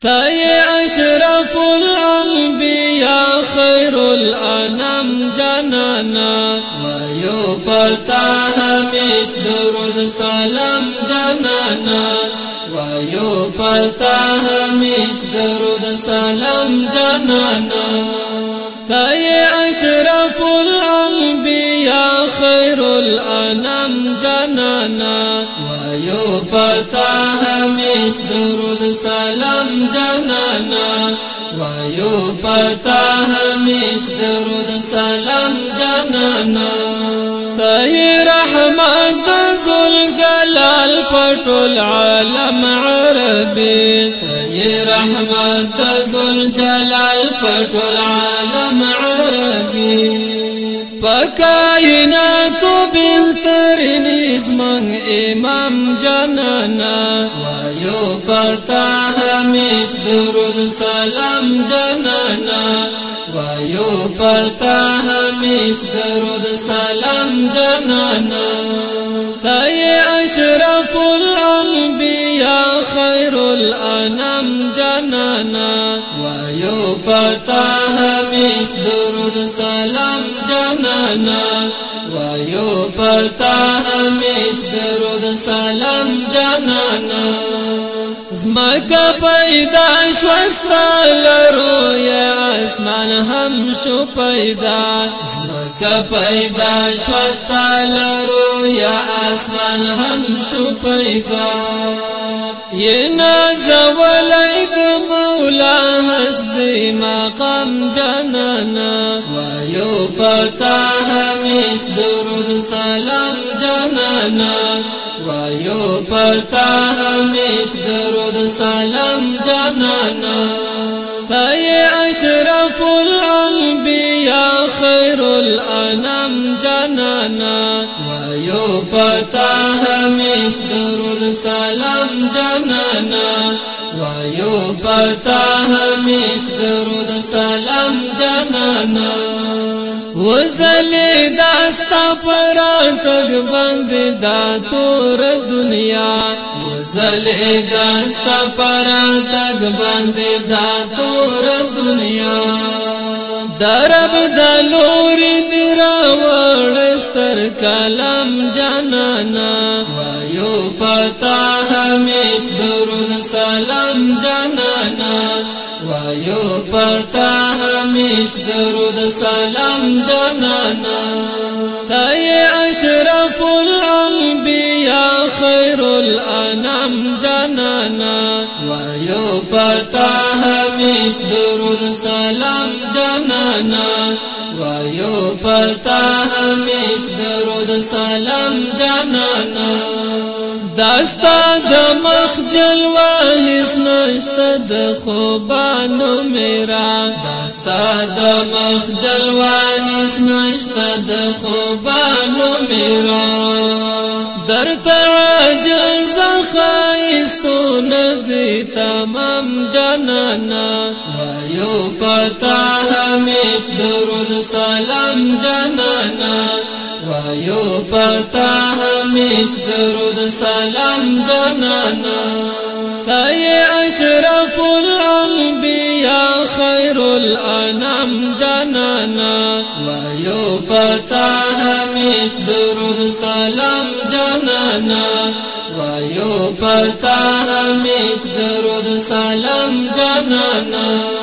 تاي أشرف الأنبياء خير الأنام جنانا ويبتا هميش درود سلام جنانا ويبتا هميش درود سلام جنانا تاي أشرف الأنبياء خير الأنام جنانا ويبتا همش در السلام جنانا ويبتا همش در السلام جنانا خدای رحمت ذل جلال پټول عالم عربي خدای رحمت ذل جلال پټول عالم عربي پکاینات بهترین اسمان امام جانانا وایو پتا همیش درود سلام جانانا یو پتا همیش درود سلام جنانا تای اشرف الانبیاء خیر الانام جنانا و یو پتا همیش درود سلام جنانا و یو پتا همیش درود سلام جنانا زمکا پیدا شو اسفالرو یا اسمان هم شو پیدا زمکا پیدا شو اسفالرو یا اسمان هم شو پیدا یہ نازولی د مولا حسدی مقام جانانا ویو پتا همیش درود سلام جانانا ویو پتا همیش درود سلام جانانا تای اشرف الانبیاء خیر الانم جنانا ویو پتا همیش درود سلام جنانا ویو پتا همیش درود سلام جنانا وزلی داستا پراتگ بند دا تور دنیا وزلی داستا پراتگ بند دا تور سوره دنیا درب د لور دی راوړ ستر کلام جانانا وایو پتا همیش درود سلام جانانا وایو پتا همیش درود سلام جانانا تای اشرف الانبیاء خیر الانام جانانا وایو پتا همیش درود سلام جانانا وایو پتا همیش درود سلام جانانا داستا د مخ جلوه هیڅ نشته د خوبانو میرا داستا د مخ جلوه هیڅ نشته د خوبانو میرا درته راځه زخایستو ندی تمام جانانا وایو پتا همیش درون سلام جانانا وایو پتا همیش درود سلام جانانا تای اشرف العلم الانام جانانا وایو پتا همیش درود سلام جانانا وایو پتا همیش درود سلام جانانا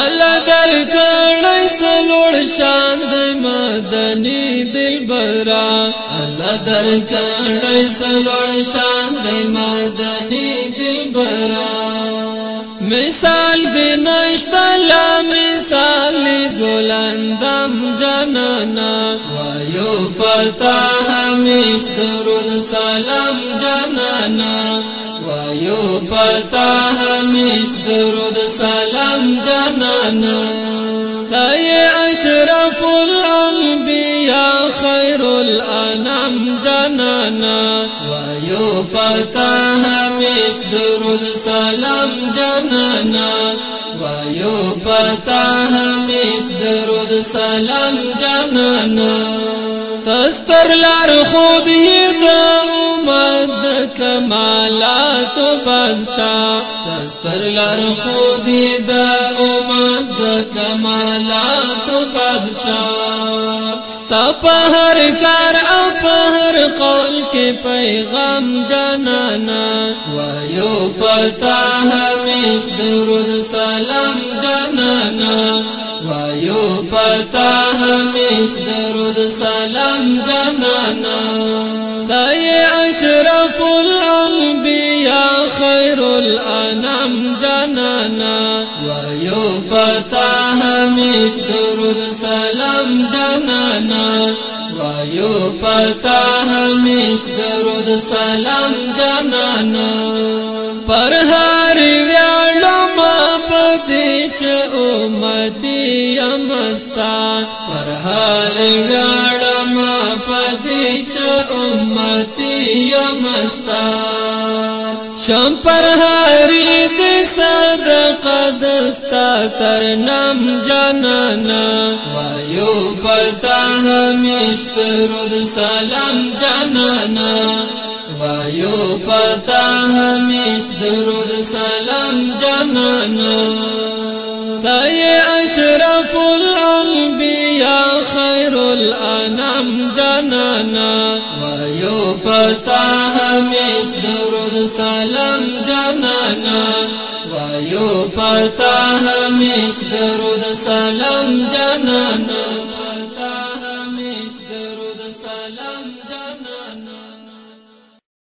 الله درکړی سلوړ شان د مدني دلبرا الله درکړی سلوړ شان د مدني دلبرا مثال دی نشته جهنم جنانا وایو پتا همیش درود سلام جنانا وایو پتا همیش درود سلام جنانا تای اشرف الانبیاء خیر الانام جنانا وایو پتا همیش درود سلام جنانا وایو پتا همیش سلام جانانا تستر لار خود دا اومد کمالات بادشاہ تستر لار خود دا کمالا کار او پہر کال کے پیغام جانانا ویو پتا ہمیش درود سلام جانانا ویو پتا ہمیش درود سلام جننا گئے اشرف الانام جانانا وایو پتا همیش درود سلام جانانا وایو پتا همیش درود سلام جانانا پر هر ویاړو ما پدې چې امتی امستا پر هر ویاړو ما پدې چې امتی امستا شم پر هاری د صدقه دستا تر نام جانانا وایو پتا همیشت رود سلام جانانا وایو پتا همیشت رود سلام جانانا لا أشرف الأنبياء خير الأنام جنانا ويبتا همش درود سلام جنانا ويبتا همش درود سلام جنانا